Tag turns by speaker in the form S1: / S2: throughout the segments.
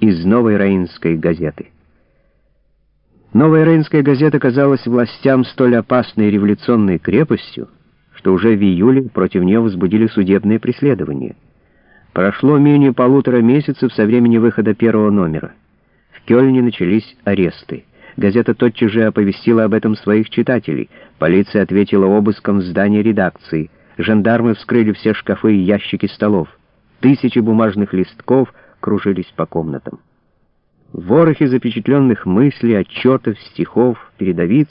S1: из «Новой Раинской газеты». «Новая Раинская газета» казалась властям столь опасной революционной крепостью, что уже в июле против нее возбудили судебное преследование. Прошло менее полутора месяцев со времени выхода первого номера. В Кёльне начались аресты. Газета тотчас же оповестила об этом своих читателей. Полиция ответила обыском в здании редакции. Жандармы вскрыли все шкафы и ящики столов. Тысячи бумажных листков кружились по комнатам. В ворохе запечатленных мыслей, отчетов, стихов, передовиц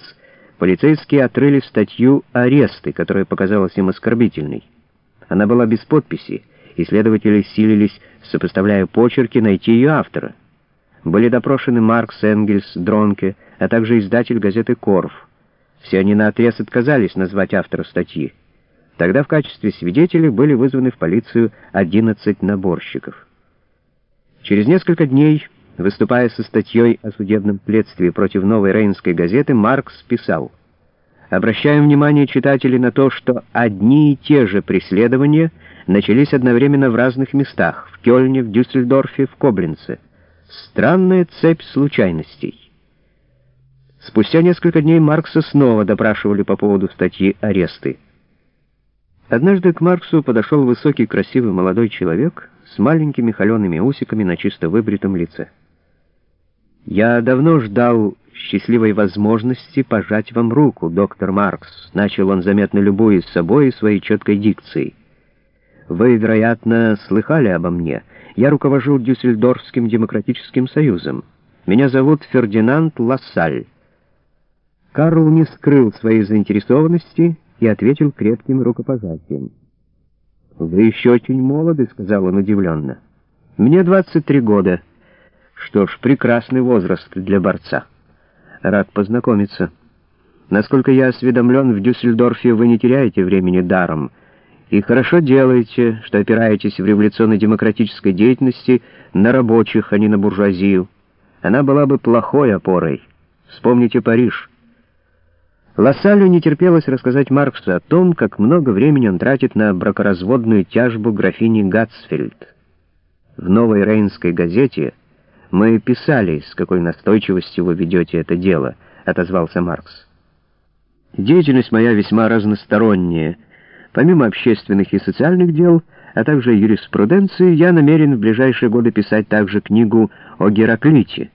S1: полицейские отрыли статью «Аресты», которая показалась им оскорбительной. Она была без подписи, и следователи силились, сопоставляя почерки, найти ее автора. Были допрошены Маркс, Энгельс, Дронке, а также издатель газеты «Корф». Все они наотрез отказались назвать автора статьи. Тогда в качестве свидетелей были вызваны в полицию 11 наборщиков. Через несколько дней, выступая со статьей о судебном следствии против новой рейнской газеты, Маркс писал «Обращаем внимание читателей на то, что одни и те же преследования начались одновременно в разных местах — в Кёльне, в Дюссельдорфе, в Коблинце. Странная цепь случайностей». Спустя несколько дней Маркса снова допрашивали по поводу статьи «Аресты». Однажды к Марксу подошел высокий, красивый молодой человек с маленькими холеными усиками на чисто выбритом лице. «Я давно ждал счастливой возможности пожать вам руку, доктор Маркс», начал он, заметно любуясь собой и своей четкой дикцией. «Вы, вероятно, слыхали обо мне. Я руковожу Дюссельдорфским демократическим союзом. Меня зовут Фердинанд Лассаль». Карл не скрыл своей заинтересованности и ответил крепким рукопожатием. «Вы еще очень молоды», — сказал он удивленно. «Мне 23 года. Что ж, прекрасный возраст для борца. Рад познакомиться. Насколько я осведомлен, в Дюссельдорфе вы не теряете времени даром, и хорошо делаете, что опираетесь в революционно-демократической деятельности на рабочих, а не на буржуазию. Она была бы плохой опорой. Вспомните Париж». Лассалю не терпелось рассказать Марксу о том, как много времени он тратит на бракоразводную тяжбу графини Гатсфельд. В «Новой Рейнской газете» мы писали, с какой настойчивостью вы ведете это дело, — отозвался Маркс. Деятельность моя весьма разносторонняя. Помимо общественных и социальных дел, а также юриспруденции, я намерен в ближайшие годы писать также книгу о Гераклите.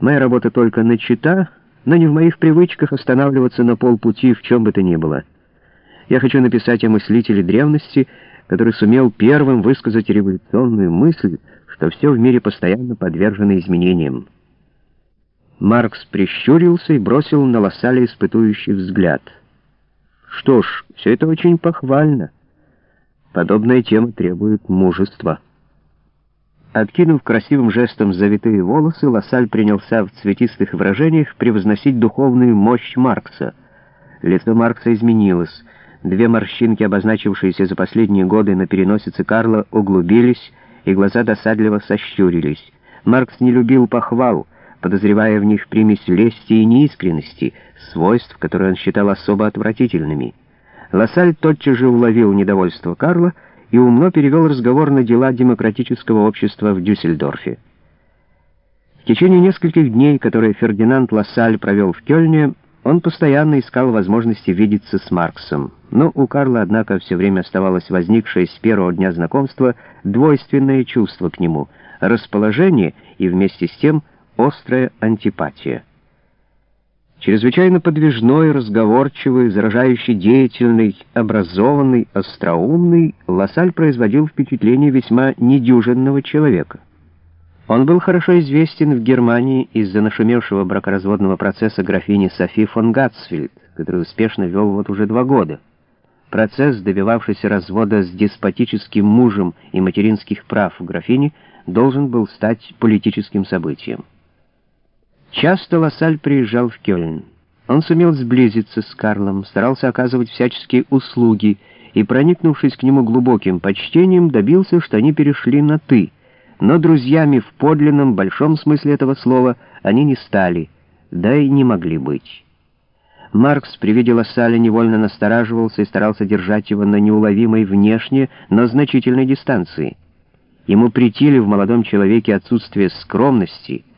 S1: Моя работа только начата, но не в моих привычках останавливаться на полпути в чем бы то ни было. Я хочу написать о мыслителе древности, который сумел первым высказать революционную мысль, что все в мире постоянно подвержено изменениям. Маркс прищурился и бросил на Лассаля испытующий взгляд. Что ж, все это очень похвально. Подобная тема требует мужества. Откинув красивым жестом завитые волосы, Лассаль принялся в цветистых выражениях превозносить духовную мощь Маркса. Лицо Маркса изменилось. Две морщинки, обозначившиеся за последние годы на переносице Карла, углубились, и глаза досадливо сощурились. Маркс не любил похвал, подозревая в них примесь лести и неискренности, свойств, которые он считал особо отвратительными. Лассаль тотчас же уловил недовольство Карла и умно перевел разговор на дела демократического общества в Дюссельдорфе. В течение нескольких дней, которые Фердинанд Лассаль провел в Кёльне, он постоянно искал возможности видеться с Марксом. Но у Карла, однако, все время оставалось возникшее с первого дня знакомства двойственное чувство к нему, расположение и вместе с тем острая антипатия. Чрезвычайно подвижной, разговорчивый, заражающий деятельный, образованный, остроумный, Лассаль производил впечатление весьма недюжинного человека. Он был хорошо известен в Германии из-за нашумевшего бракоразводного процесса графини Софи фон Гатсфельд, который успешно вел вот уже два года. Процесс, добивавшийся развода с деспотическим мужем и материнских прав графини, должен был стать политическим событием. Часто Лассаль приезжал в Кёльн. Он сумел сблизиться с Карлом, старался оказывать всяческие услуги и, проникнувшись к нему глубоким почтением, добился, что они перешли на «ты». Но друзьями в подлинном, большом смысле этого слова они не стали, да и не могли быть. Маркс при виде Лассаля невольно настораживался и старался держать его на неуловимой внешне, но значительной дистанции. Ему претили в молодом человеке отсутствие скромности,